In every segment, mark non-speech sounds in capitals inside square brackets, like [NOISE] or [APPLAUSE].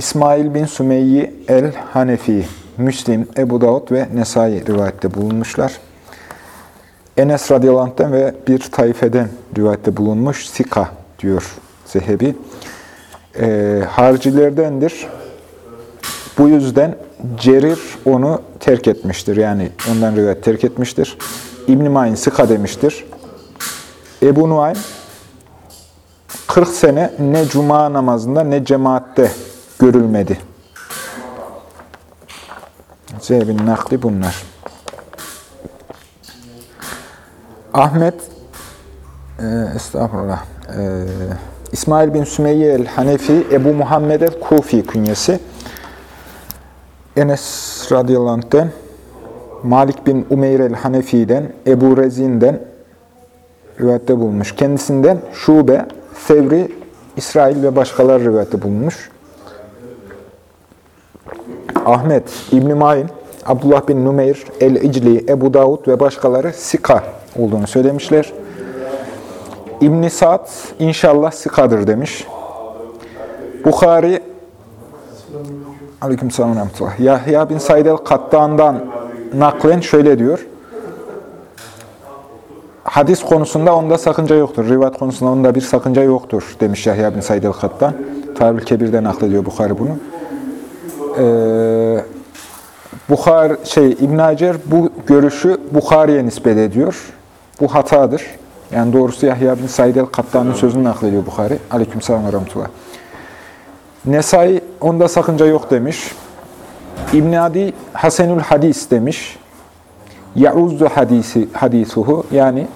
İsmail bin Sümeyyi el-Hanefi, Müslim, Ebu Davud ve Nesai rivayette bulunmuşlar. Enes radıyallahu ve bir taifeden rivayette bulunmuş Sika diyor Zehebi. E, harcilerdendir. Bu yüzden Cerir onu terk etmiştir. Yani ondan rivayet terk etmiştir. İbn-i Mayn Sika demiştir. Ebu Nuaym 40 sene ne cuma namazında ne cemaatte görülmedi. Zeybin nakli bunlar. Ahmet e, estağfurullah e, İsmail bin Sümeyye el-Hanefi Ebu Muhammed el-Kufi künyesi Enes radıyallahu Malik bin Umeyr el-Hanefi'den Ebu Rezin'den rivayette bulunmuş. Kendisinden Şube, Sevri, İsrail ve başkaları rivayette bulunmuş. Ahmet, İbn-i Mayn, Abdullah bin Numeyr, El-İcli, Ebu Davud ve başkaları Sika olduğunu söylemişler. İbn-i Sa'd inşallah Sika'dır demiş. Bukhari Aleykümselam rahmetullah. Yahya bin Said el-Kattan'dan naklen şöyle diyor. Hadis konusunda onda sakınca yoktur. Rivayet konusunda onda bir sakınca yoktur demiş Yahya bin Said el-Kattan. Tarih Kebir'den naklediyor Bukhari bunu. Ee, Bukhar şey İbn Hacer bu görüşü Bukhari'ye nispet ediyor. Bu hatadır. Yani doğrusu Yahya bin Said el-Kattan'ın sözünü naklediyor Bukhari. Aleykümselam ve rahmetullah. Nesai onda sakınca yok demiş. İbn Adi Hasenül Hadis demiş. Ya'uzzu hadisi hadisuhu yani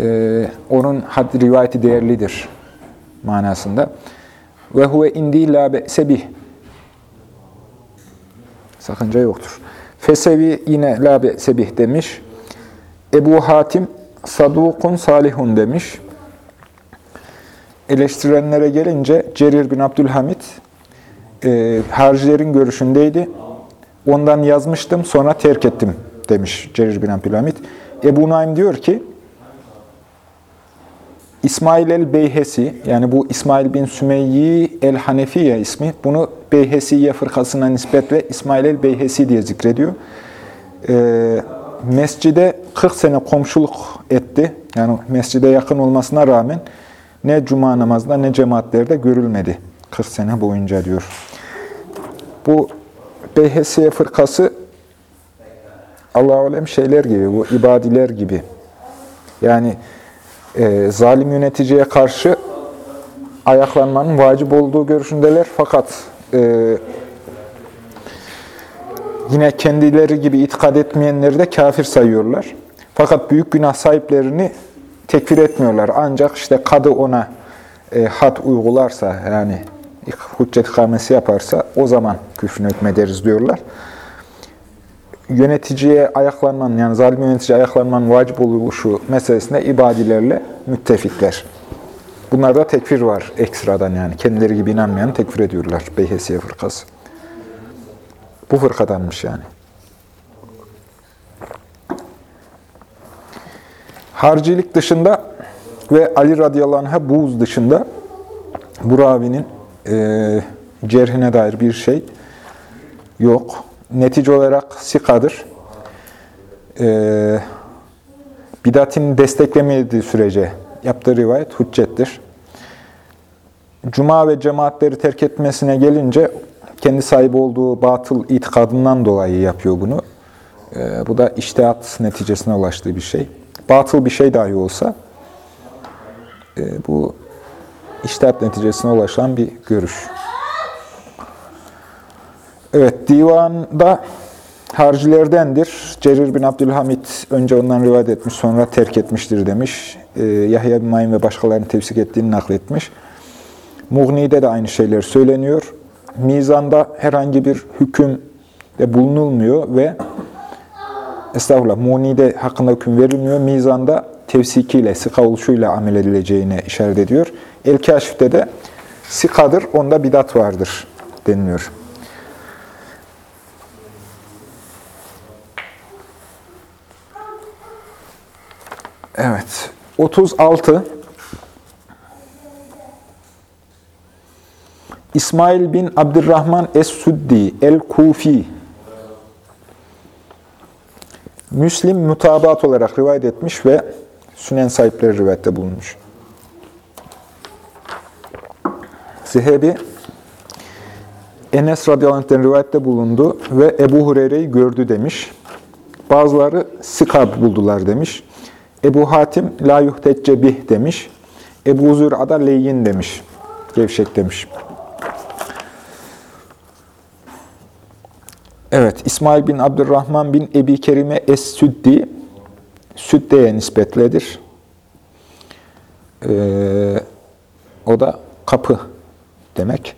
e, onun had, rivayeti değerlidir manasında. Ve huve indi la be'sebih sakınca yoktur. Fesevi yine la be'sebih demiş. Ebu Hatim sadukun salihun demiş. Eleştirenlere gelince Cerir bin Abdülhamid e, harcilerin görüşündeydi. Ondan yazmıştım sonra terk ettim demiş Cerir bin Abdülhamid. Ebu Naim diyor ki İsmail el-Beyhesi, yani bu İsmail bin Sümeyyi el-Hanefiye ismi, bunu Beyhesiye fırkasına nispet ve İsmail el-Beyhesi diye zikrediyor. Ee, mescide 40 sene komşuluk etti. Yani mescide yakın olmasına rağmen ne cuma namazında ne cemaatlerde görülmedi. 40 sene boyunca diyor. Bu Beyhesiye fırkası Allah-u Alem şeyler gibi, bu ibadiler gibi. Yani e, zalim yöneticiye karşı ayaklanmanın vacip olduğu görüşündeler. Fakat e, yine kendileri gibi itikad etmeyenleri de kafir sayıyorlar. Fakat büyük günah sahiplerini tekfir etmiyorlar. Ancak işte kadı ona e, had uygularsa, yani hüccet ikamesi yaparsa o zaman küfrün hükmederiz diyorlar yöneticiye ayaklanmanın, yani zalim yöneticiye ayaklanmanın vacip oluşu meselesinde ibadilerle müttefikler. Bunlarda tekfir var ekstradan yani. Kendileri gibi inanmayan tekfir ediyorlar Beyhesiye fırkası. Bu fırkadanmış yani. Harcilik dışında ve Ali radıyallahu anh'a buğz dışında bu ravinin e, cerhine dair bir şey yok netice olarak sikadır. Ee, bidatini desteklemediği sürece yaptığı rivayet hüccettir. Cuma ve cemaatleri terk etmesine gelince kendi sahibi olduğu batıl itikadından dolayı yapıyor bunu. Ee, bu da iştihat neticesine ulaştığı bir şey. Batıl bir şey dahi olsa e, bu iştihat neticesine ulaşan bir görüş. Evet, divanda harcilerdendir. Cerir bin Abdülhamid önce ondan rivayet etmiş, sonra terk etmiştir demiş. Ee, Yahya bin Mayin ve başkalarının tefsik ettiğini nakletmiş. Mughni'de de aynı şeyler söyleniyor. Mizanda herhangi bir hüküm de bulunulmuyor ve Estağfurullah, Muni'de hakkında hüküm verilmiyor. Mizanda tevsikiyle, sika oluşuyla amel edileceğine işaret ediyor. El-Kaşif'te de sikadır, onda bidat vardır deniliyor. Evet, 36 İsmail bin Abdurrahman Es-Suddi El-Kufi Müslim mutabat olarak rivayet etmiş ve sünen sahipleri rivayette bulunmuş. Zehebi Enes radıyallahu anh'ten rivayette bulundu ve Ebu Hureyre'yi gördü demiş. Bazıları sikab buldular demiş. Ebu Hatim la yuhtecce bih demiş. Ebu Zür'ada leyyin demiş. Gevşek demiş. Evet, İsmail bin Abdurrahman bin Ebi Kerime Es-Süddi, Südde'ye nispetledir. Ee, o da kapı demek.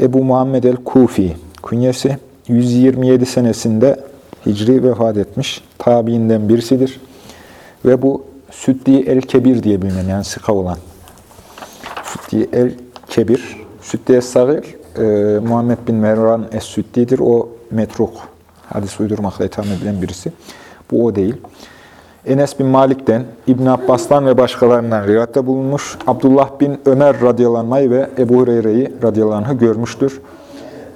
Ebu Muhammed el-Kufi, künyesi 127 senesinde Hicri vefat etmiş. Tabiinden birisidir. Ve bu Süddi el-Kebir diye bilinen, yani sıka olan. Süddi el-Kebir, Süddi es-Sagir, e, Muhammed bin Mervan es-Süddi'dir. O metruk, hadis uydurmakla itham edilen birisi. Bu o değil. Enes bin Malik'ten, İbn Abbas'tan ve başkalarından rivayette bulunmuş. Abdullah bin Ömer radıyallahu ve Ebu Hureyre'yi radıyallahu görmüştür.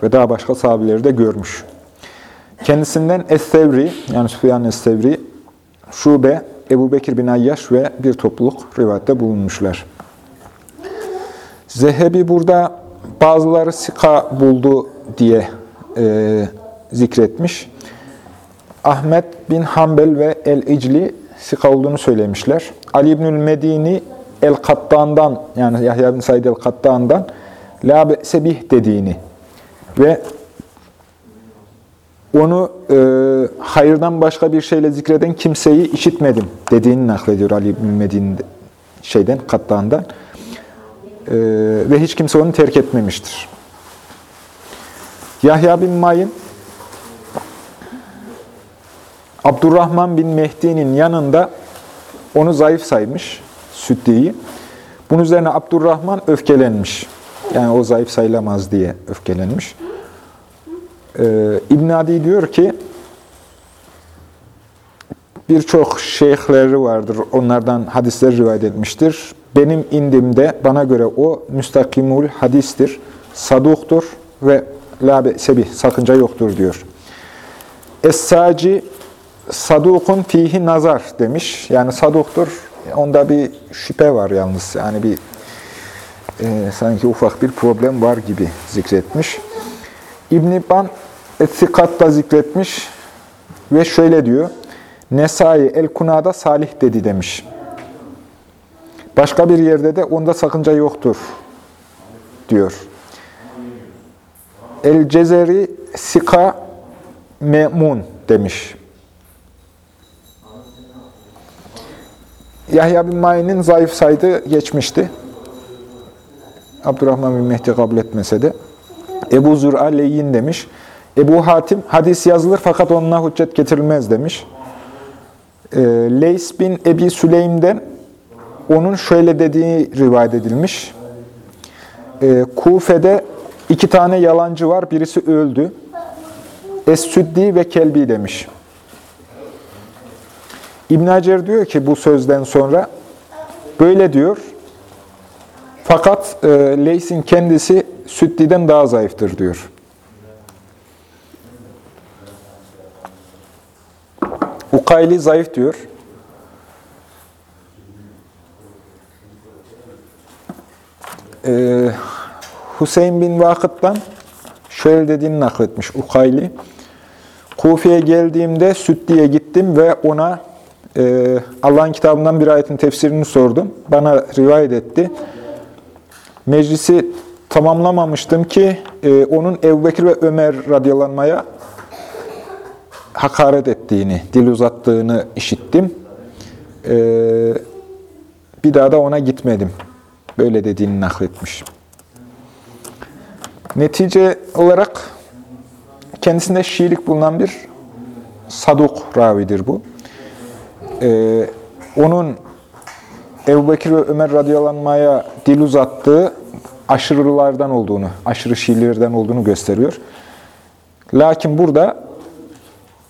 Ve daha başka sahabeleri de görmüş. Kendisinden Es-Sevri, yani Süfyan Es-Sevri, Şube, Ebu Bekir bin Ayyaş ve bir topluluk rivayette bulunmuşlar. Zehebi burada bazıları sika buldu diye e, zikretmiş. Ahmet bin Hanbel ve El-İcli sika olduğunu söylemişler. Ali İbnül Medini El-Kattan'dan yani Yahya bin Said El-Kattan'dan La sebih dediğini ve onu e, hayırdan başka bir şeyle zikreden kimseyi işitmedim dediğini naklediyor Ali Medini şeyden, Kattan'dan. E, ve hiç kimse onu terk etmemiştir. Yahya bin Mayin Abdurrahman bin Mehdi'nin yanında onu zayıf saymış, Süddi'yi. Bunun üzerine Abdurrahman öfkelenmiş. Yani o zayıf sayılamaz diye öfkelenmiş. Ee, İbn Adi diyor ki, birçok şeyhleri vardır, onlardan hadisler rivayet etmiştir. Benim indimde bana göre o müstakimul hadistir, saduktur ve la sebih, sakınca yoktur diyor. Es-saci sadukun fihi nazar demiş. Yani saduktur. Onda bir şüphe var yalnız. Yani bir e, sanki ufak bir problem var gibi zikretmiş. İbn-i Ban Etsikat'ta zikretmiş ve şöyle diyor. Nesai el-Kuna'da salih dedi demiş. Başka bir yerde de onda sakınca yoktur diyor. El-Cezeri Sika Memun demiş. Yahya bin Ma'in'in zayıf saydığı geçmişti. Abdurrahman bin Mehdi kabul etmese de. Ebu Zür'a leyin demiş. Ebu Hatim hadis yazılır fakat onunla hüccet getirilmez demiş. E, Leys bin Ebi Süleym'den onun şöyle dediği rivayet edilmiş. E, Kufe'de iki tane yalancı var. Birisi öldü. Es-Süddi ve Kelbi demiş. İbn Hacer diyor ki bu sözden sonra böyle diyor. Fakat e, Leys'in kendisi Süddi'den daha zayıftır diyor. Ukayli zayıf diyor. Ee, Hüseyin bin Vakıt'tan şöyle dediğini nakletmiş Ukayli. Kufi'ye geldiğimde Süddi'ye gittim ve ona e, Allah'ın kitabından bir ayetin tefsirini sordum. Bana rivayet etti. Meclisi tamamlamamıştım ki e, onun Ebu Bekir ve Ömer radyalanmaya hakaret ettiğini, dil uzattığını işittim. E, bir daha da ona gitmedim. Böyle dediğini nakletmiş. Netice olarak kendisinde Şiilik bulunan bir saduk ravidir bu. Ee, onun Ebu Bekir ve Ömer radyalanmaya dil uzattığı aşırılardan olduğunu, aşırı Şiilerden olduğunu gösteriyor. Lakin burada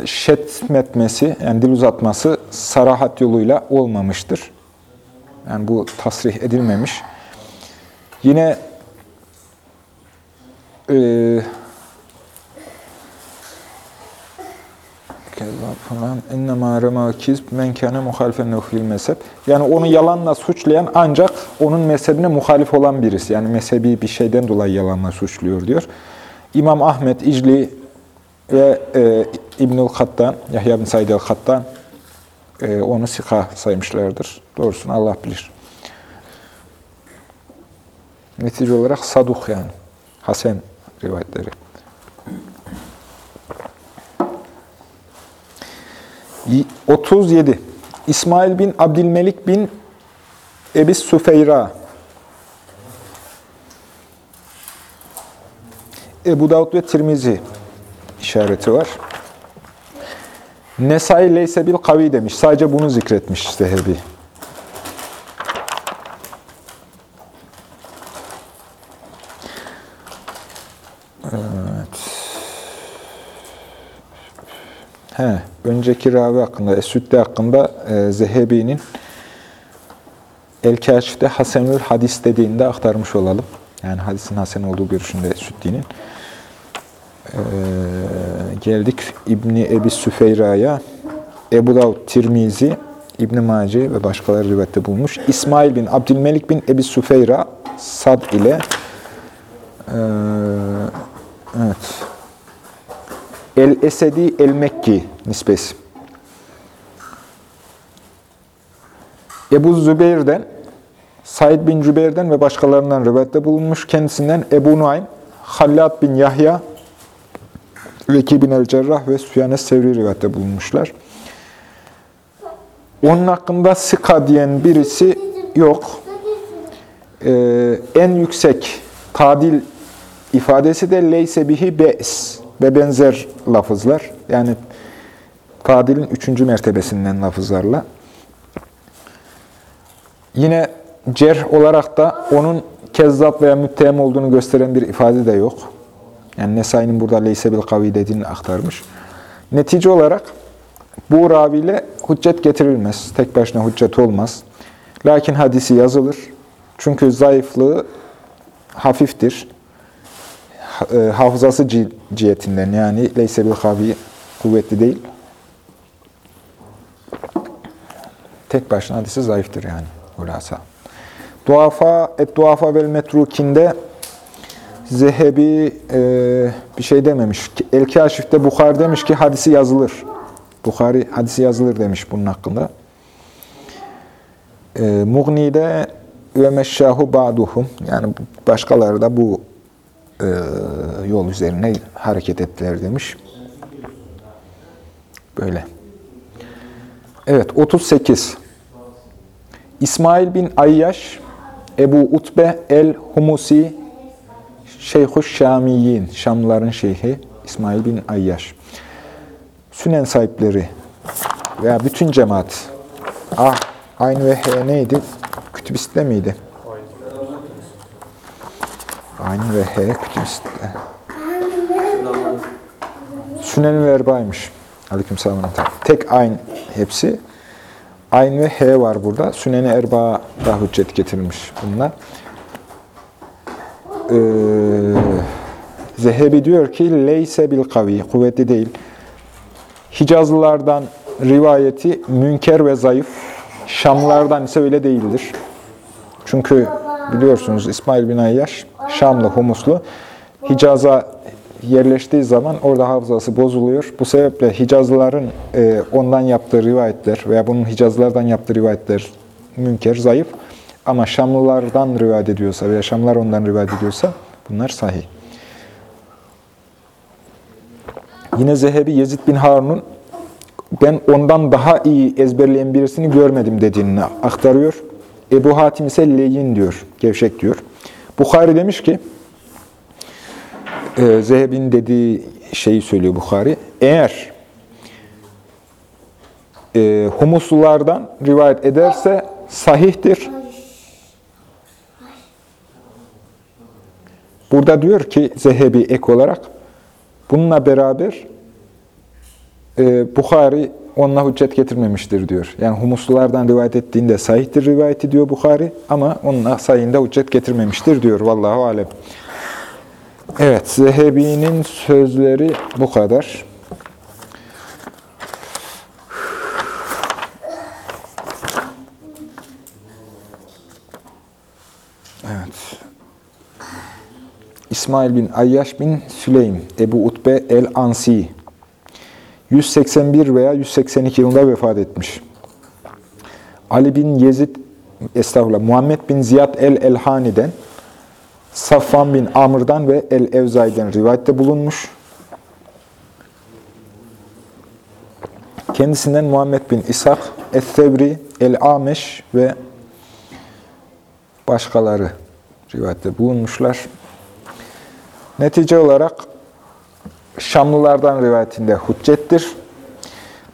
şetmetmesi, yani dil uzatması sarahat yoluyla olmamıştır. Yani bu tasrih edilmemiş. Yine e, ennema rema kizb men kana muhalifen fil mezhep. Yani onu yalanla suçlayan ancak onun mezhebine muhalif olan birisi. Yani mezhebi bir şeyden dolayı yalanla suçluyor diyor. İmam Ahmet İcli ve e, İbnül Hattan, Yahya bin Said el-Hattan e, onu sika saymışlardır. Doğrusunu Allah bilir. Netice olarak saduk yani. Hasen rivayetleri. 37. İsmail bin Abdülmelik bin Ebis Süfeyra. Ebu Davud ve Tirmizi işareti var. Nesai leyse bil kavi demiş. Sadece bunu zikretmiş Zehebi. Evet. He, önceki ravi hakkında, Esüdde hakkında e, Zehebi'nin El-Kaşif'te Hasenül Hadis dediğinde aktarmış olalım. Yani hadisin Hasen olduğu görüşünde Esüddi'nin. Ee, geldik İbni Ebi Süfeyra'ya. Ebu Davud, Tirmizi, İbn Mace ve başkaları rivayette bulmuş. İsmail bin Abdülmelik bin Ebi Süfeyra Sad ile e, evet El-Esedi El-Mekki nispesi. Ebu Zübeyir'den, Said bin Cübeyr'den ve başkalarından rivayette bulunmuş. Kendisinden Ebu Nuaym, Hallad bin Yahya, Veki bin el-Cerrah ve Süfyan Sevri rivayette bulunmuşlar. Onun hakkında Sika diyen birisi yok. Ee, en yüksek tadil ifadesi de leyse bihi be's ve benzer lafızlar. Yani tadilin üçüncü mertebesinden lafızlarla. Yine cerh olarak da onun kezzap veya müttehem olduğunu gösteren bir ifade de yok. Yani Nesai'nin burada leyse bil kavi dediğini aktarmış. Netice olarak bu raviyle hüccet getirilmez. Tek başına hüccet olmaz. Lakin hadisi yazılır. Çünkü zayıflığı hafiftir. E, hafızası cihetinden yani leyse bil kavi kuvvetli değil. Tek başına hadisi zayıftır yani. Hulasa. Duafa, et duafa vel metrukinde Zehebi e, bir şey dememiş. El-Kaşif'te Bukhari demiş ki hadisi yazılır. Bukhari hadisi yazılır demiş bunun hakkında. E, Mughni'de ve meşşahu ba'duhum yani başkaları da bu e, yol üzerine hareket ettiler demiş. Böyle. Evet 38. İsmail bin Ayyaş Ebu Utbe el-Humusi Şeyhuş Şamiyin, Şamlıların şeyhi İsmail bin Ayyaş. Sünen sahipleri veya bütün cemaat. Ah, aynı ve H neydi? Kütübiste miydi? Aynı ve H kütübiste. Sünen ve Erba'ymış. Aleyküm selam. Tek aynı hepsi. Ayn ve H var burada. Sünen-i Erba'da hüccet getirilmiş bunlar. Ee, Zehebi diyor ki leyse bil kavi, kuvvetli değil. Hicazlılardan rivayeti münker ve zayıf. Şamlardan ise öyle değildir. Çünkü biliyorsunuz İsmail bin Ayyaş Şamlı, Humuslu. Hicaz'a yerleştiği zaman orada hafızası bozuluyor. Bu sebeple Hicazlıların e, ondan yaptığı rivayetler veya bunun Hicazlılardan yaptığı rivayetler münker, zayıf. Ama Şamlılardan rivayet ediyorsa veya Şamlılar ondan rivayet ediyorsa bunlar sahih. Yine Zehebi Yezid bin Harun'un ben ondan daha iyi ezberleyen birisini görmedim dediğini aktarıyor. Ebu Hatim ise leyin diyor, gevşek diyor. Bukhari demiş ki, e, dediği şeyi söylüyor Bukhari. Eğer e, humuslulardan rivayet ederse sahihtir. Burada diyor ki Zehebi ek olarak bununla beraber e, Bukhari onunla hüccet getirmemiştir diyor. Yani humuslulardan rivayet ettiğinde sahihtir rivayeti diyor Bukhari ama onunla sayında hüccet getirmemiştir diyor. Vallahu alem. Evet, Zehebi'nin sözleri bu kadar. İsmail bin Ayyaş bin Süleym, Ebu Utbe el-Ansi, 181 veya 182 yılında vefat etmiş. Ali bin Yezid, estağfurullah, Muhammed bin Ziyad el-Elhani'den, Safvan bin Amr'dan ve El-Evzai'den rivayette bulunmuş. Kendisinden Muhammed bin İshak, Es-Sevri, El-Ameş ve başkaları rivayette bulunmuşlar. Netice olarak Şamlılardan rivayetinde hüccettir.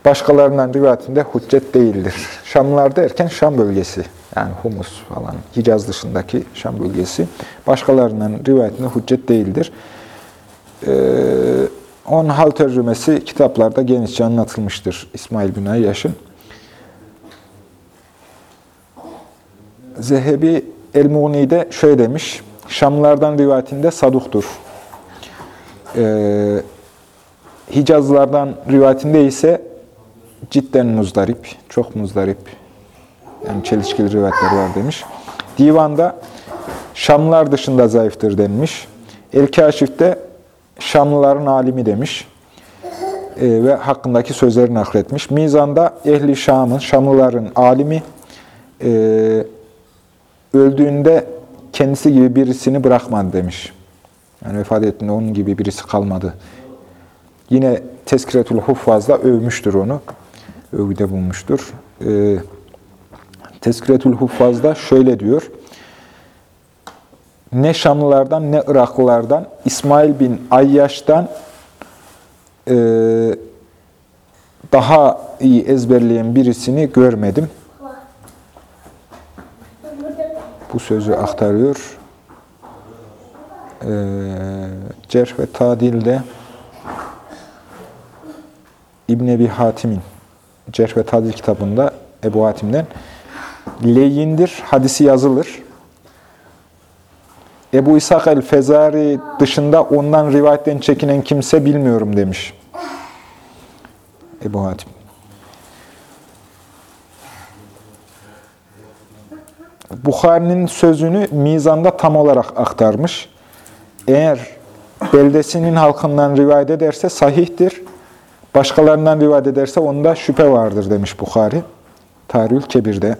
Başkalarından rivayetinde hüccet değildir. Şamlılar derken Şam bölgesi. Yani Humus falan, Hicaz dışındaki Şam bölgesi. Başkalarından rivayetinde hüccet değildir. Ee, onun hal tercümesi kitaplarda genişçe anlatılmıştır İsmail bin Ayyaş'ın. Zehebi El-Muğni'de şöyle demiş, Şamlılardan rivayetinde saduktur. Ee, Hicazlardan rivayetinde ise cidden muzdarip, çok muzdarip, yani çelişkili rivayetler var demiş. Divanda Şamlılar dışında zayıftır denmiş. El-Kaşif'te Şamlıların alimi demiş e, ve hakkındaki sözlerini nakletmiş. Mizan'da Ehli Şam'ın, Şamlıların alimi e, öldüğünde kendisi gibi birisini bırakmadı demiş. Yani vefat ettiğinde onun gibi birisi kalmadı. Yine Teskiretül Huffaz'da övmüştür onu. Övgüde bulmuştur. E, Teskiretül Huffaz'da şöyle diyor. Ne Şamlılardan ne Iraklılardan, İsmail bin Ayyaş'tan e, daha iyi ezberleyen birisini görmedim. Bu sözü aktarıyor. E, Cerh ve Tadil'de İbn Ebi Hatim'in Cerh ve Tadil kitabında Ebu Hatim'den leyindir, hadisi yazılır. Ebu İshak el-Fezari dışında ondan rivayetten çekinen kimse bilmiyorum demiş. Ebu Hatim. Bukhari'nin sözünü mizanda tam olarak aktarmış. Eğer beldesinin halkından rivayet ederse sahihtir. Başkalarından rivayet ederse onda şüphe vardır demiş Bukhari. Tarihül Kebir'de.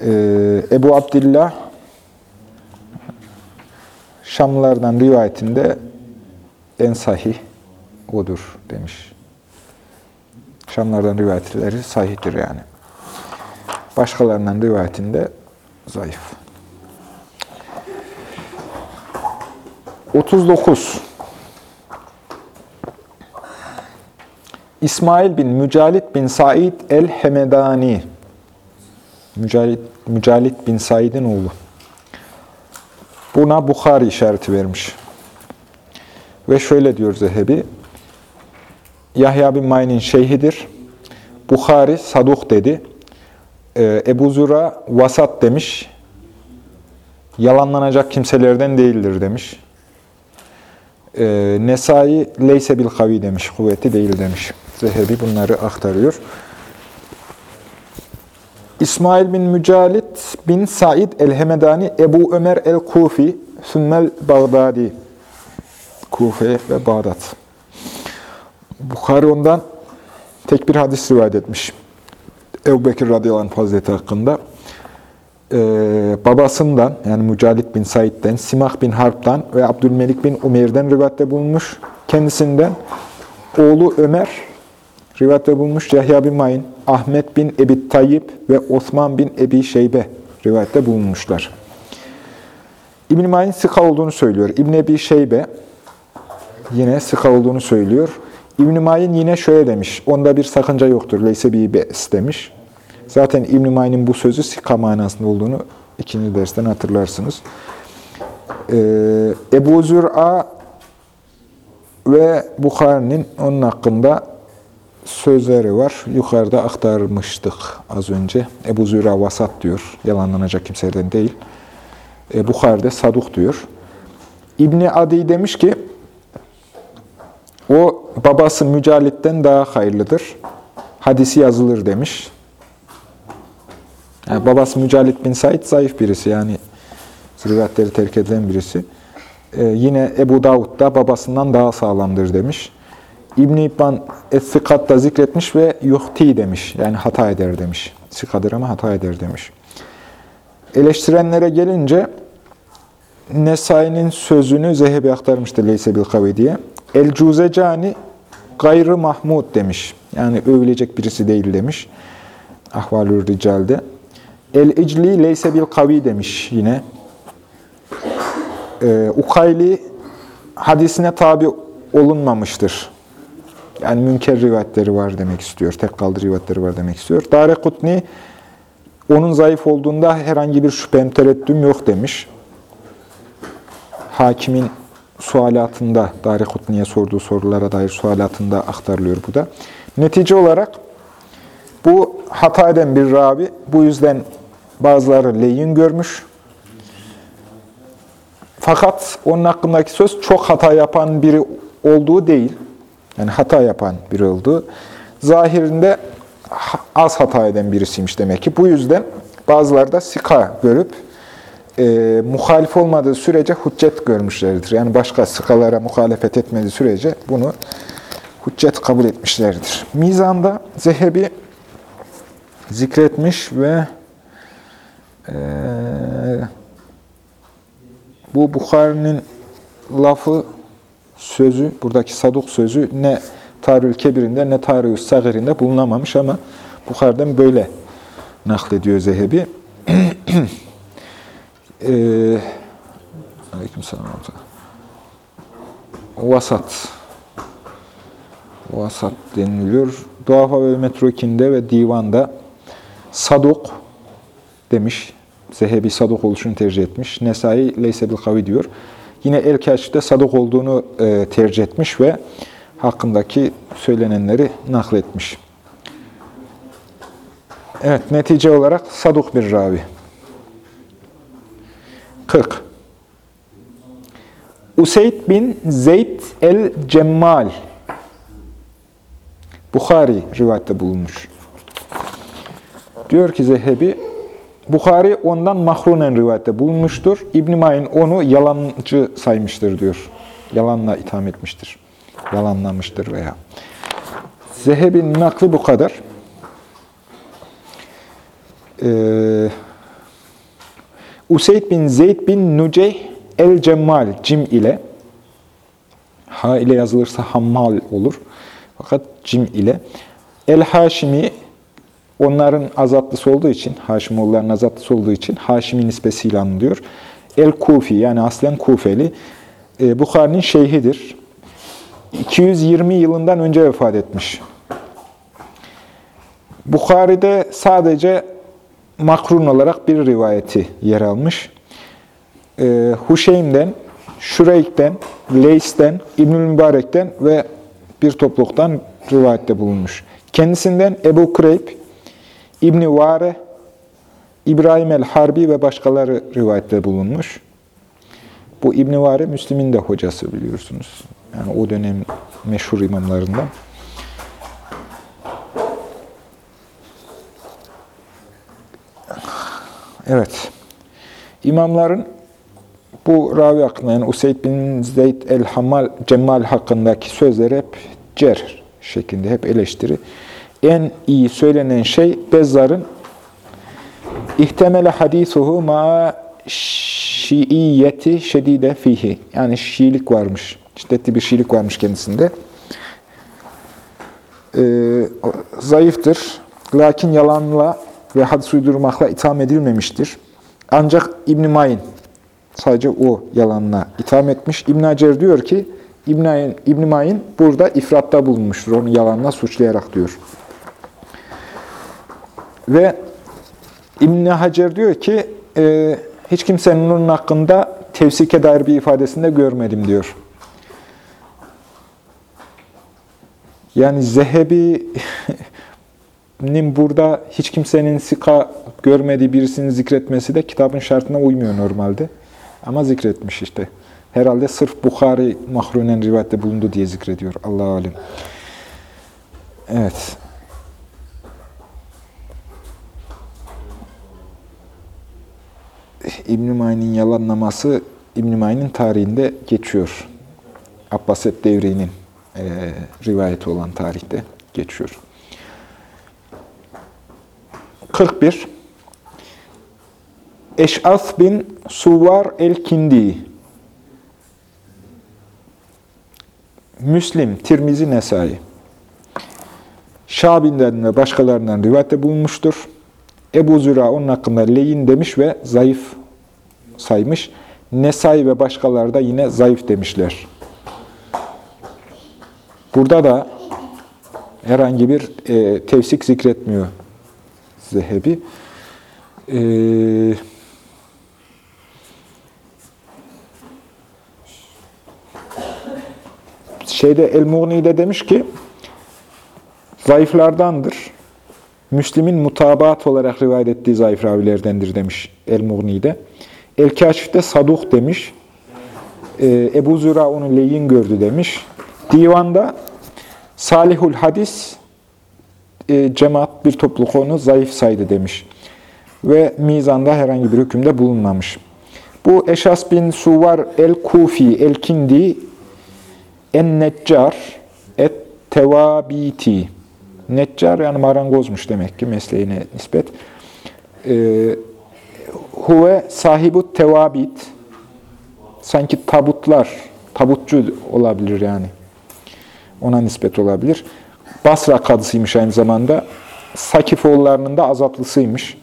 Ee, Ebu Abdillah Şamlılardan rivayetinde en sahih odur demiş. Şamlardan rivayetleri sahihtir yani. Başkalarından rivayetinde zayıf. 39. İsmail bin Mücalit bin Said el-Hemedani Mücalit, Mücalit bin Said'in oğlu. Buna Bukhari işareti vermiş. Ve şöyle diyor Zehebi, Yahya bin Ma'in'in şeyhidir. Bukhari saduk dedi. Ee, Ebu Zura vasat demiş. Yalanlanacak kimselerden değildir demiş. Ee, Nesai leyse bil kavi demiş. Kuvveti değil demiş. Zehebi bunları aktarıyor. İsmail bin Mücalit bin Said el-Hemedani, Ebu Ömer el-Kufi, Sümmel Bağdadi, Kufe ve Bağdat. Bukhari ondan tek bir hadis rivayet etmiş. Ebu Bekir radıyallahu anh Hazreti hakkında. Ee, babasından yani Mücalit bin Said'den, Simah bin Harp'tan ve Abdülmelik bin Umeyr'den rivayette bulunmuş. Kendisinden oğlu Ömer rivayette bulunmuş. Yahya bin Mayin, Ahmet bin Ebi Tayyip ve Osman bin Ebi Şeybe rivayette bulunmuşlar. İbn-i Mayin sıka olduğunu söylüyor. İbn Ebi Şeybe, yine sıka olduğunu söylüyor. İbn-i Mayin yine şöyle demiş. Onda bir sakınca yoktur. Leyse bes demiş. Zaten İbn-i Mayin'in bu sözü sika manasında olduğunu ikinci dersten hatırlarsınız. Ee, Ebu Zür'a ve Bukhari'nin onun hakkında sözleri var. Yukarıda aktarmıştık az önce. Ebu Züra vasat diyor. Yalanlanacak kimselerden değil. E, Bukhari'de saduk diyor. İbni Adi demiş ki, o babası Mücalit'ten daha hayırlıdır. Hadisi yazılır demiş. Yani babası Mücalit bin Said zayıf birisi yani rivayetleri terk edilen birisi. Ee, yine Ebu Davud da babasından daha sağlamdır demiş. İbn-i İbban Es-Sikat'ta zikretmiş ve yuhti demiş. Yani hata eder demiş. Sikadır ama hata eder demiş. Eleştirenlere gelince Nesai'nin sözünü Zehebi aktarmıştı Leyse bil Kavi diye. El-Cuzecani gayrı mahmud demiş. Yani övülecek birisi değil demiş. Ahvalü Rical'de. El-İcli Leyse bil Kavi demiş yine. Ee, Ukayli hadisine tabi olunmamıştır. Yani münker rivayetleri var demek istiyor. Tek kaldı rivayetleri var demek istiyor. Dare Kutni onun zayıf olduğunda herhangi bir şüphem, tereddüm yok demiş. Hakimin sualatında, Dare Kutni'ye sorduğu sorulara dair sualatında aktarılıyor bu da. Netice olarak bu hata eden bir ravi, bu yüzden bazıları leyin görmüş. Fakat onun hakkındaki söz çok hata yapan biri olduğu değil. Yani hata yapan biri oldu. Zahirinde az hata eden birisiymiş demek ki. Bu yüzden bazıları da sika görüp e, muhalif olmadığı sürece hüccet görmüşlerdir. Yani başka sıkalara muhalefet etmediği sürece bunu hüccet kabul etmişlerdir. Mizanda Zehebi zikretmiş ve e, bu Bukhari'nin lafı sözü, buradaki saduk sözü ne Tarih Kebir'inde ne Tarih Sagir'inde bulunamamış ama Bukhari'den böyle naklediyor Zehebi. [CLEARS THROAT] ee, Aleyküm selam. Vasat. Vasat deniliyor. Duafa ve Metrukinde ve Divan'da Saduk demiş. Zehebi Saduk oluşunu tercih etmiş. Nesai Leyse bil Kavi diyor. Yine El-Kaşif'te Saduk olduğunu e, tercih etmiş ve hakkındaki söylenenleri nakletmiş. Evet, netice olarak Saduk bir ravi. 40. Useyd bin Zeyd el-Cemmal Bukhari rivayette bulunmuş. Diyor ki Zehebi, Bukhari ondan mahrunen rivayette bulunmuştur. İbn-i Mayin onu yalancı saymıştır diyor. Yalanla itham etmiştir. Yalanlamıştır veya. Zehebi'nin nakli bu kadar. Ee, Useyd bin Zeyd bin Nuceyh el-Cemmal cim ile ha ile yazılırsa hammal olur. Fakat cim ile el-Haşimi onların azatlısı olduğu için, Haşimoğulların azatlısı olduğu için Haşimi nispesiyle anılıyor. El-Kufi yani aslen Kufeli. E, Bukhari'nin şeyhidir. 220 yılından önce vefat etmiş. Bukhari'de sadece makrun olarak bir rivayeti yer almış. E, Huşeym'den, Şureyk'ten, Leys'ten, İbnül Mübarek'ten ve bir topluluktan rivayette bulunmuş. Kendisinden Ebu Kureyb, İbni Vare, İbrahim el-Harbi ve başkaları rivayette bulunmuş. Bu İbni Vare, Müslim'in de hocası biliyorsunuz. Yani o dönem meşhur imamlarından. Evet. İmamların bu ravi hakkında yani Useyd bin Zeyd el-Hammal Cemmal hakkındaki sözleri hep cer şeklinde, hep eleştiri en iyi söylenen şey Bezzar'ın ihtemele hadisuhu ma şiiyeti şedide fihi. Yani şiilik varmış. Şiddetli bir şiilik varmış kendisinde. Ee, zayıftır. Lakin yalanla ve hadis uydurmakla itham edilmemiştir. Ancak İbn-i Mayin sadece o yalanla itham etmiş. İbn Hacer diyor ki, İbn Mayin burada ifratta bulunmuştur. Onu yalanla suçlayarak diyor. Ve İbn Hacer diyor ki e, hiç kimsenin onun hakkında tevsike dair bir ifadesinde görmedim diyor. Yani Zehebi'nin burada hiç kimsenin sika görmediği birisini zikretmesi de kitabın şartına uymuyor normalde. Ama zikretmiş işte. Herhalde sırf Bukhari mahrunen rivayette bulundu diye zikrediyor. Allah alim. Evet. İbn-i Mayn'in yalanlaması İbn-i Mayn'in tarihinde geçiyor. Abbaset devrinin e, rivayeti olan tarihte geçiyor. 41 Eş'as bin Suvar el-Kindi Müslim, Tirmizi, Nesai Şabinden ve başkalarından rivayette bulunmuştur. Ebu Züra onun hakkında leyin demiş ve zayıf saymış. Nesai ve başkaları da yine zayıf demişler. Burada da herhangi bir e, tevsik zikretmiyor Zehebi. E, şeyde El-Mughni'de demiş ki, zayıflardandır. Müslim'in mutabaat olarak rivayet ettiği zayıf ravilerdendir demiş El-Mughni'de. El-Kaşif'te Saduk demiş. Ee, Ebu Züra onu leyin gördü demiş. Divanda Salihul Hadis e, cemaat bir topluluk onu zayıf saydı demiş. Ve mizanda herhangi bir hükümde bulunmamış. Bu Eşas bin Suvar el-Kufi el-Kindi en-Neccar et-Tevabiti Neccar yani marangozmuş demek ki mesleğine nispet. Ee, huve sahibu tevabit sanki tabutlar, tabutçu olabilir yani. Ona nispet olabilir. Basra kadısıymış aynı zamanda. Sakifoğullarının da azatlısıymış.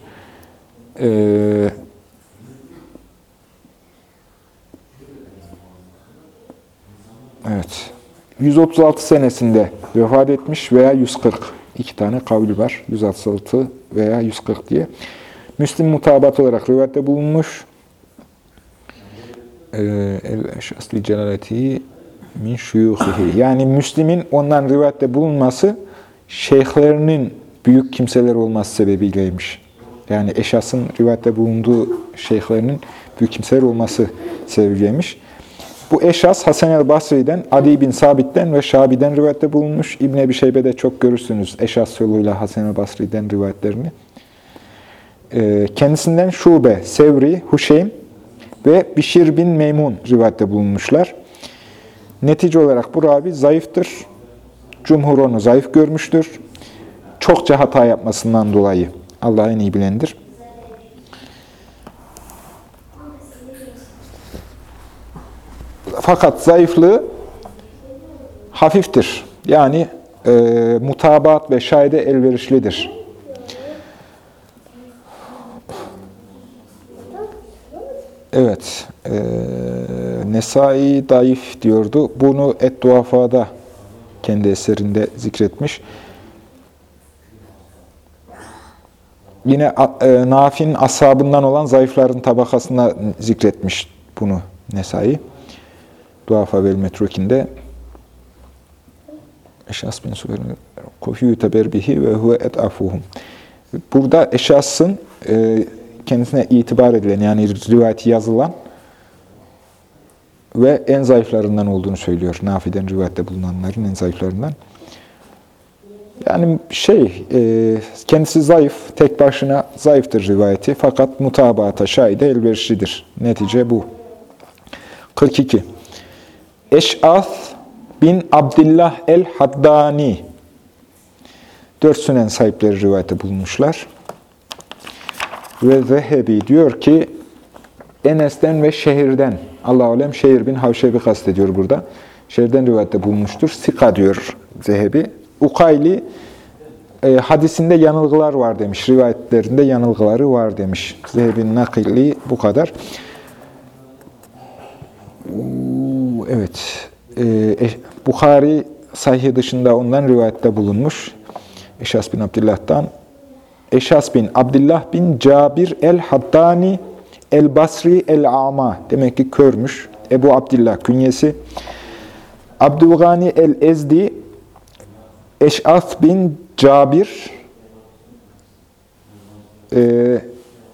Ee, evet. 136 senesinde vefat etmiş veya 140. iki tane kavli var. 136 veya 140 diye. Müslim mutabat olarak rivayette bulunmuş. Ee, El-Eşasli celaleti min şuyuhihi. Yani Müslim'in ondan rivayette bulunması şeyhlerinin büyük kimseler olması sebebiyleymiş. Yani Eşas'ın rivayette bulunduğu şeyhlerinin büyük kimseler olması sebebiyleymiş. Bu Eşas Hasan el-Basri'den, Adi bin Sabit'ten ve Şabi'den rivayette bulunmuş. İbn Ebi Şeybe'de çok görürsünüz Eşas yoluyla Hasan el-Basri'den rivayetlerini. Ee, kendisinden Şube, Sevri, Huşeym ve Bişir bin Meymun rivayette bulunmuşlar. Netice olarak bu ravi zayıftır. Cumhur onu zayıf görmüştür. Çokça hata yapmasından dolayı Allah en iyi bilendir. Fakat zayıflığı hafiftir. Yani e, mutabat ve şahide elverişlidir. Evet, e, Nesai daif diyordu. Bunu Et-Duafa'da kendi eserinde zikretmiş. Yine e, Nafi'nin ashabından olan zayıfların tabakasına zikretmiş bunu Nesai. Duafa vel metrukinde Eşas bin Sübeyir'in kofiyü teberbihi ve huve et'afuhum. Burada Eşas'ın e, kendisine itibar edilen yani rivayeti yazılan ve en zayıflarından olduğunu söylüyor. Nafi'den rivayette bulunanların en zayıflarından. Yani şey, e, kendisi zayıf, tek başına zayıftır rivayeti. Fakat mutabata şahide elverişlidir. Netice bu. 42. Eş'ath bin Abdullah el-Haddani. Dört sünen sahipleri rivayete bulunmuşlar. Ve Zehebi diyor ki, Enes'ten ve şehirden, Allah alem şehir bin Havşebi kastediyor burada. Şehirden rivayette bulunmuştur. Sika diyor Zehebi. Ukayli e, hadisinde yanılgılar var demiş. Rivayetlerinde yanılgıları var demiş. Zehebi'nin nakilli bu kadar. Evet. e, Bukhari sahih dışında ondan rivayette bulunmuş. Eşas bin Abdillah'tan. Eşas bin Abdullah bin Cabir el-Haddani el-Basri el-Ama. Demek ki körmüş. Ebu Abdillah künyesi. Abdülgani el-Ezdi Eş'as bin Cabir e,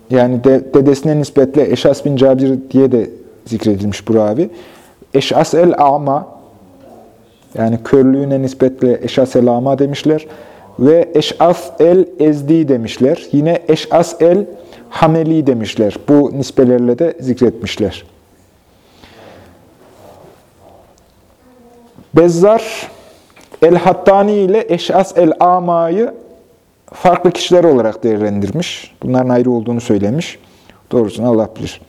yani de, dedesine nispetle Eş'as bin Cabir diye de zikredilmiş bu ravi. Eş'as el-Ama yani körlüğüne nispetle Eş'as el-Ama demişler. Ve Eş'as el-Ezdi demişler. Yine Eş'as el-Hameli demişler. Bu nispelerle de zikretmişler. Bezzar El-Hattani ile Eş'as el-Ama'yı farklı kişiler olarak değerlendirmiş. Bunların ayrı olduğunu söylemiş. Doğrusunu Allah bilir.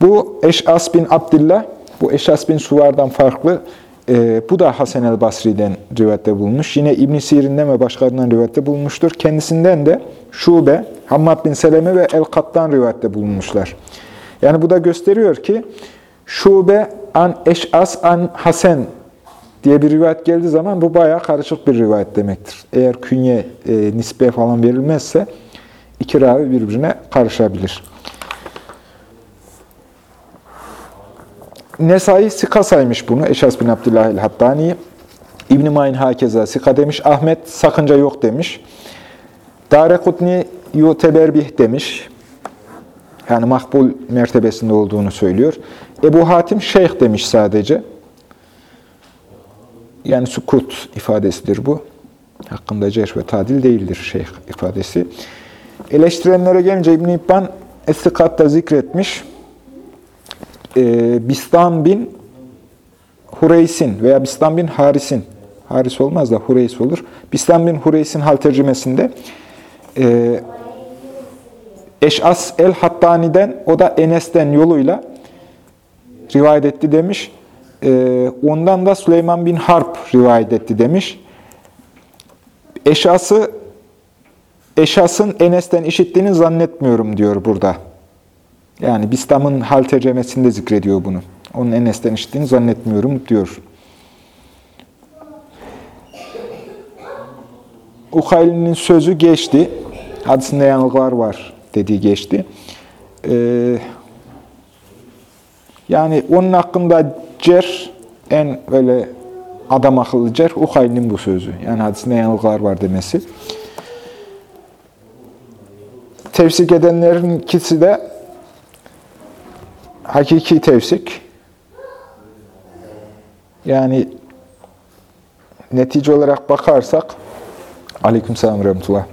Bu Eş'as bin Abdillah, bu Eş'as bin Suvar'dan farklı. E, bu da Hasan el-Basri'den rivayette bulunmuş. Yine İbn Sirin'den ve başkalarından rivayette bulunmuştur. Kendisinden de Şube, Hammad bin Seleme ve El-Kat'tan rivayette bulunmuşlar. Yani bu da gösteriyor ki Şube an Eş'as an Hasan diye bir rivayet geldiği zaman bu bayağı karışık bir rivayet demektir. Eğer künye, e, nisbe falan verilmezse iki ravi birbirine karışabilir. Nesai Sika saymış bunu. Eşas bin Abdullah el-Hattani. İbn-i Mayn hakeza Sika demiş. Ahmet sakınca yok demiş. Darekutni yuteberbih demiş. Yani makbul mertebesinde olduğunu söylüyor. Ebu Hatim şeyh demiş sadece. Yani sukut ifadesidir bu. Hakkında cerh ve tadil değildir şeyh ifadesi. Eleştirenlere gelince İbn-i İbban zikretmiş. Ee, Bistan bin Hureys'in veya Bistan bin Haris'in, Haris olmaz da Hureys olur. Bistan bin Hureys'in hal tercümesinde e, Eş'as el-Hattani'den, o da Enes'ten yoluyla rivayet etti demiş. Ee, ondan da Süleyman bin Harp rivayet etti demiş. Eşası, Eşas'ın Enes'ten işittiğini zannetmiyorum diyor burada. Yani Bistam'ın hal tercemesinde zikrediyor bunu. Onun Enes'ten işittiğini zannetmiyorum diyor. Ukayli'nin sözü geçti. Hadisinde yanılgılar var dediği geçti. Ee, yani onun hakkında cer, en böyle adam akıllı cer, Ukayli'nin bu sözü. Yani hadisinde yanılgılar var demesi. Tevsik edenlerin ikisi de hakiki tevsik. Yani netice olarak bakarsak Aleykümselam Rahmetullah.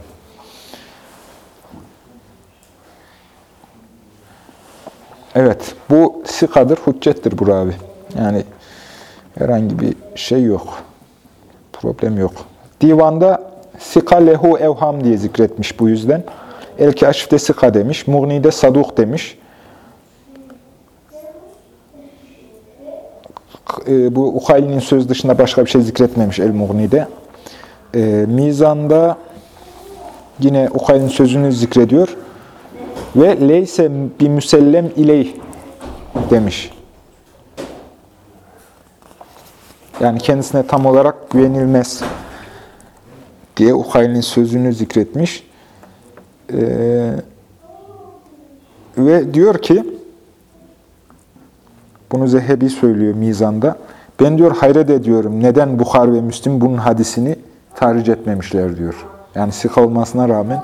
Evet, bu sikadır, hüccettir bu ravi. Yani herhangi bir şey yok. Problem yok. Divanda sika lehu evham diye zikretmiş bu yüzden. El-Kaşif'te sika demiş, Mughni'de saduk demiş. E, bu Ukayli'nin söz dışında başka bir şey zikretmemiş El-Mughni'de. E, Mizan'da yine Ukayli'nin sözünü zikrediyor. Ve leyse bir müsellem ileyh demiş. Yani kendisine tam olarak güvenilmez diye Ukayli'nin sözünü zikretmiş. Ee, ve diyor ki, bunu Zehebi söylüyor Mizan'da, ben diyor hayret ediyorum, neden Bukhar ve Müslim bunun hadisini tahric etmemişler diyor. Yani sık olmasına rağmen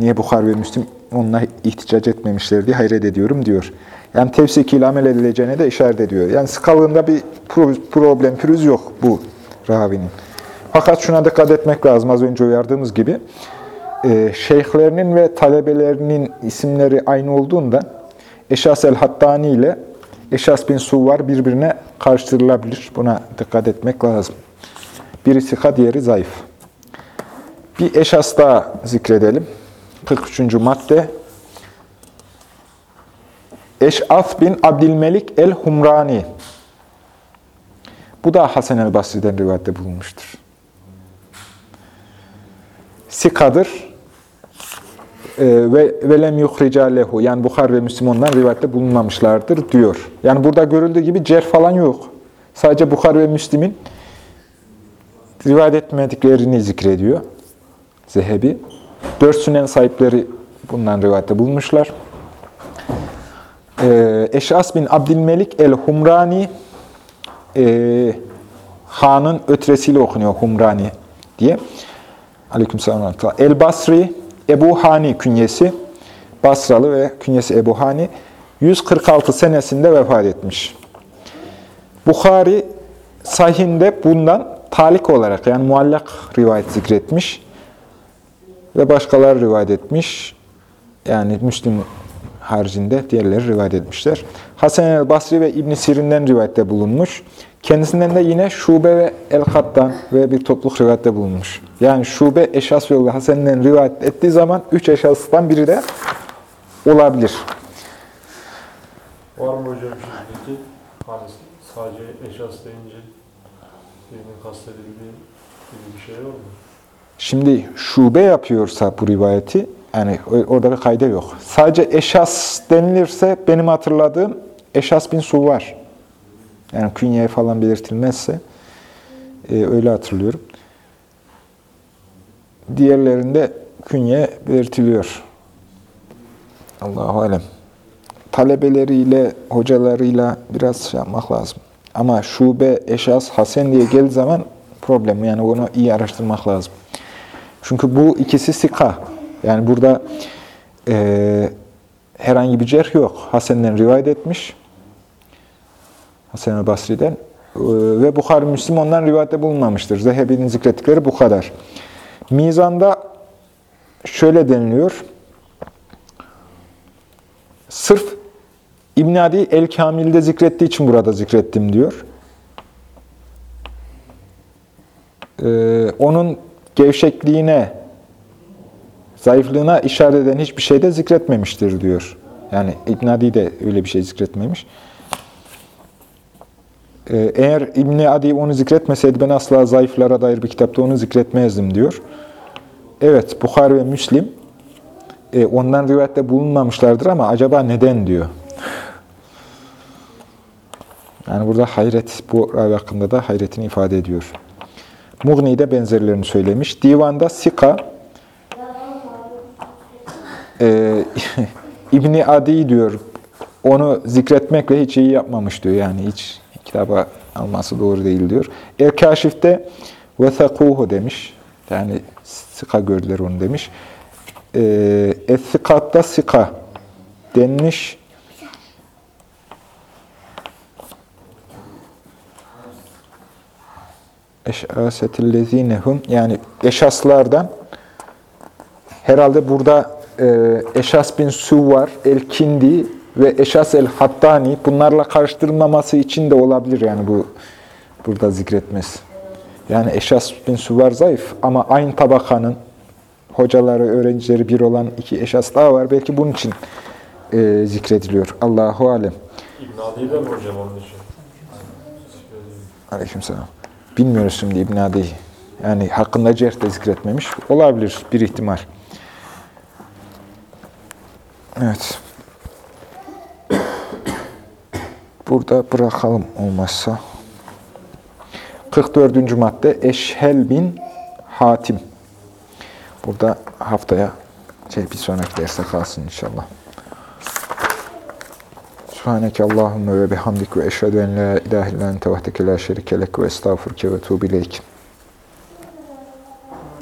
niye Bukhar ve Müslim onunla ihticac etmemişler diye hayret ediyorum diyor. Yani tefsik ile amel edileceğine de işaret ediyor. Yani sıkalığında bir problem, pürüz yok bu ravinin. Fakat şuna dikkat etmek lazım az önce uyardığımız gibi. E, şeyhlerinin ve talebelerinin isimleri aynı olduğunda Eşas el-Hattani ile Eşas bin Suvar birbirine karıştırılabilir. Buna dikkat etmek lazım. Birisi sika, diğeri zayıf. Bir eşas daha zikredelim. 43. madde. Eş'af bin Abdülmelik el-Humrani. Bu da Hasan el-Basri'den rivayette bulunmuştur. Sikadır. E, ve velem yuhrica lehu. Yani Bukhar ve Müslüm ondan rivayette bulunmamışlardır diyor. Yani burada görüldüğü gibi cer falan yok. Sadece Bukhari ve Müslim'in rivayet etmediklerini zikrediyor. Zehebi. Dört sünen sahipleri bundan rivayette bulmuşlar. Ee, Eş'as bin Abdülmelik el-Humrani e, Han'ın ötresiyle okunuyor Humrani diye. Aleykümselam. El-Basri, Ebu Hani künyesi. Basralı ve künyesi Ebu Hani. 146 senesinde vefat etmiş. Bukhari sahihinde bundan talik olarak yani muallak rivayet zikretmiş ve başkaları rivayet etmiş. Yani Müslim haricinde diğerleri rivayet etmişler. Hasan el-Basri ve İbn Sirin'den rivayette bulunmuş. Kendisinden de yine Şube ve El-Hat'tan ve bir topluluk rivayette bulunmuş. Yani Şube eşas yolu Hasan'dan rivayet ettiği zaman üç eşasından biri de olabilir. Var mı hocam şimdiki? Sadece eşas deyince birinin kastedildiği gibi bir şey var mı? Şimdi şube yapıyorsa bu rivayeti, yani orada bir kayda yok. Sadece eşas denilirse benim hatırladığım eşas bin su var. Yani künye falan belirtilmezse e, öyle hatırlıyorum. Diğerlerinde künye belirtiliyor. Allahu alem. Talebeleriyle, hocalarıyla biraz şey yapmak lazım. Ama şube, eşas, hasen diye geldiği zaman problem. Yani onu iyi araştırmak lazım. Çünkü bu ikisi sika. Yani burada e, herhangi bir cerh yok. Hasen'den rivayet etmiş. Hasan-ı Basri'den. E, ve Bukhari Müslim ondan rivayette bulunmamıştır. Zehebi'nin zikrettikleri bu kadar. Mizanda şöyle deniliyor. Sırf İbn Adi El-Kamil'de zikrettiği için burada zikrettim diyor. Ee, onun gevşekliğine, zayıflığına işaret eden hiçbir şey de zikretmemiştir diyor. Yani İbn Adi de öyle bir şey zikretmemiş. Ee, eğer İbn Adi onu zikretmeseydi ben asla zayıflara dair bir kitapta onu zikretmezdim diyor. Evet, Bukhari ve Müslim e, ondan rivayette bulunmamışlardır ama acaba neden diyor. Yani burada hayret, bu ravi hakkında da hayretini ifade ediyor. Mughni de benzerlerini söylemiş. Divanda Sika, e, [LAUGHS] İbni Adi diyor, onu zikretmekle hiç iyi yapmamış diyor. Yani hiç kitaba alması doğru değil diyor. El-Kaşif'te وَثَقُوهُ demiş. Yani Sika gördüler onu demiş. E, Es-Sikat'ta Sika denmiş. Eşasetillezinehum yani eşaslardan herhalde burada e, Eşas bin Su var, El-Kindi ve Eşas el-Hattani bunlarla karıştırılmaması için de olabilir yani bu burada zikretmesi. Yani Eşas bin Su var zayıf ama aynı tabakanın hocaları, öğrencileri bir olan iki eşas daha var. Belki bunun için e, zikrediliyor. Allahu alem. İbn Adi'de mi hocam onun için? Aleykümselam. Bilmiyoruz şimdi İbn Adi. Yani hakkında cerh de zikretmemiş. Olabilir bir ihtimal. Evet. Burada bırakalım olmazsa. 44. madde Eşhel bin Hatim. Burada haftaya şey bir sonraki derste kalsın inşallah. Subhaneke Allahümme ve bihamdik ve eşhedü en la ilahe illan tevahdeke la şerike lek ve estağfurke ve tuğbileyk.